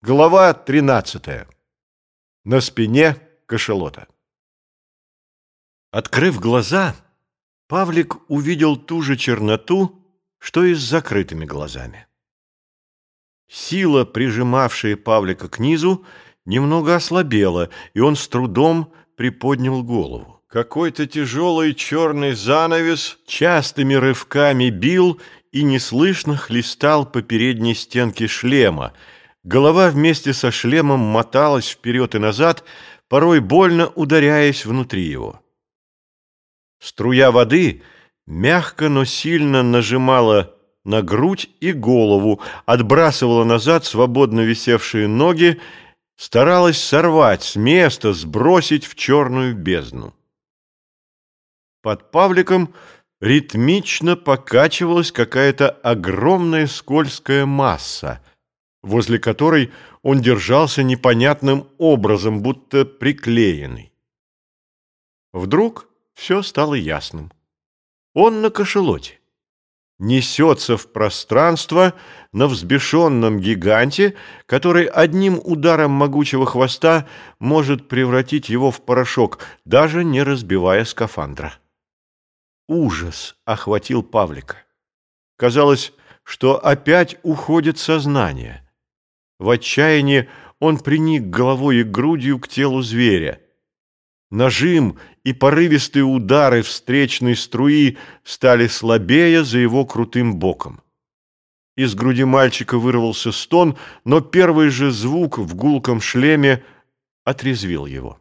Глава 13. На спине кошелота. Открыв глаза, Павлик увидел ту же черноту, что и с закрытыми глазами. Сила, прижимавшая Павлика к низу, немного ослабела, и он с трудом приподнял голову. Какой-то тяжелый черный занавес частыми рывками бил и неслышно хлестал по передней стенке шлема, Голова вместе со шлемом моталась вперед и назад, порой больно ударяясь внутри его. Струя воды мягко, но сильно нажимала на грудь и голову, отбрасывала назад свободно висевшие ноги, старалась сорвать с места, сбросить в черную бездну. Под Павликом ритмично покачивалась какая-то огромная скользкая масса — возле которой он держался непонятным образом, будто приклеенный. Вдруг все стало ясным. Он на кошелоте. Несется в пространство на взбешенном гиганте, который одним ударом могучего хвоста может превратить его в порошок, даже не разбивая скафандра. Ужас охватил Павлика. Казалось, что опять уходит сознание – в отчаянии он приник головой и грудью к телу зверя. Нажим и порывистые удары встречной струи стали слабее за его крутым боком. Из груди мальчика вырвался стон, но первый же звук в гулком шлеме отрезвил его.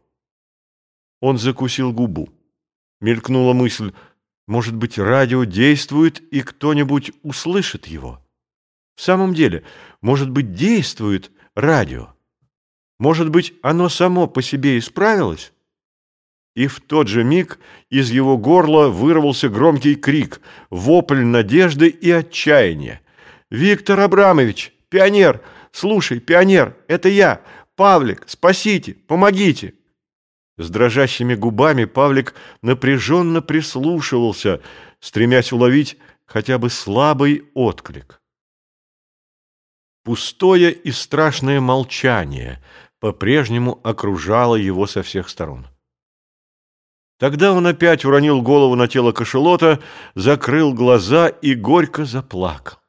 Он закусил губу. Мелькнула мысль, может быть, радио действует, и кто-нибудь услышит его. В самом деле, может быть, действует радио? Может быть, оно само по себе исправилось? И в тот же миг из его горла вырвался громкий крик, вопль надежды и отчаяния. «Виктор Абрамович! Пионер! Слушай, пионер, это я! Павлик, спасите! Помогите!» С дрожащими губами Павлик напряженно прислушивался, стремясь уловить хотя бы слабый отклик. Пустое и страшное молчание по-прежнему окружало его со всех сторон. Тогда он опять уронил голову на тело кошелота, закрыл глаза и горько заплакал.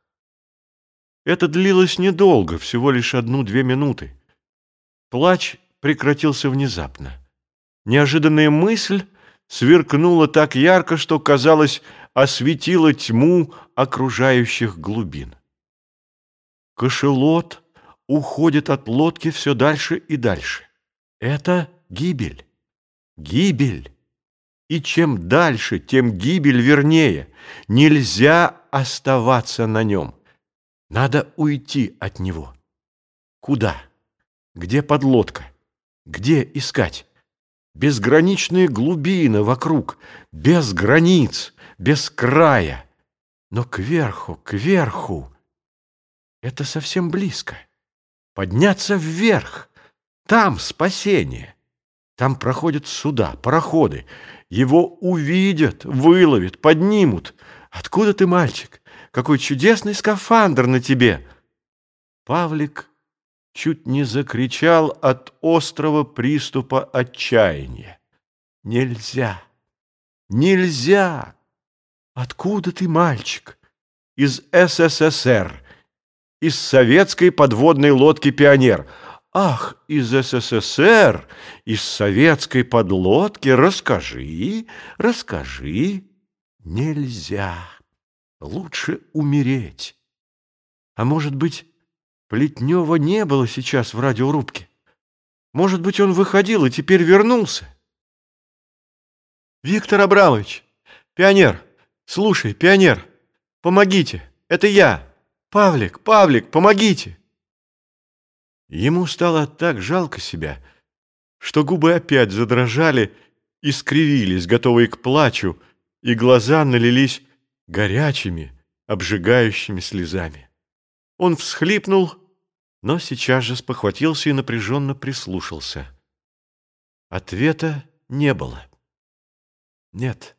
Это длилось недолго, всего лишь одну-две минуты. Плач прекратился внезапно. Неожиданная мысль сверкнула так ярко, что, казалось, осветила тьму окружающих глубин. Кошелот уходит от лодки все дальше и дальше. Это гибель. Гибель. И чем дальше, тем гибель вернее. Нельзя оставаться на нем. Надо уйти от него. Куда? Где подлодка? Где искать? Безграничные глубины вокруг, без границ, без края. Но кверху, кверху это совсем близко. Подняться вверх. Там спасение. Там проходят суда, пароходы. Его увидят, выловят, поднимут. Откуда ты, мальчик? Какой чудесный скафандр на тебе!» Павлик чуть не закричал от острого приступа отчаяния. «Нельзя! Нельзя! Откуда ты, мальчик? Из СССР!» Из советской подводной лодки «Пионер». Ах, из СССР, из советской подлодки, расскажи, расскажи. Нельзя. Лучше умереть. А может быть, Плетнева не было сейчас в радиорубке? Может быть, он выходил и теперь вернулся? Виктор Абрамович, пионер, слушай, пионер, помогите, это я. «Павлик, Павлик, помогите!» Ему стало так жалко себя, что губы опять задрожали и скривились, готовые к плачу, и глаза налились горячими, обжигающими слезами. Он всхлипнул, но сейчас же спохватился и напряженно прислушался. Ответа не было. Нет,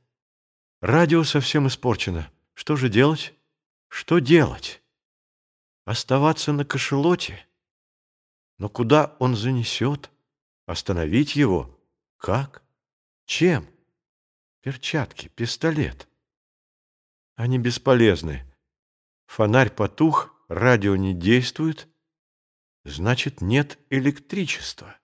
радио совсем испорчено. Что же делать? Что делать? Оставаться на кошелоте? Но куда он занесет? Остановить его? Как? Чем? Перчатки, пистолет. Они бесполезны. Фонарь потух, радио не действует, значит, нет электричества.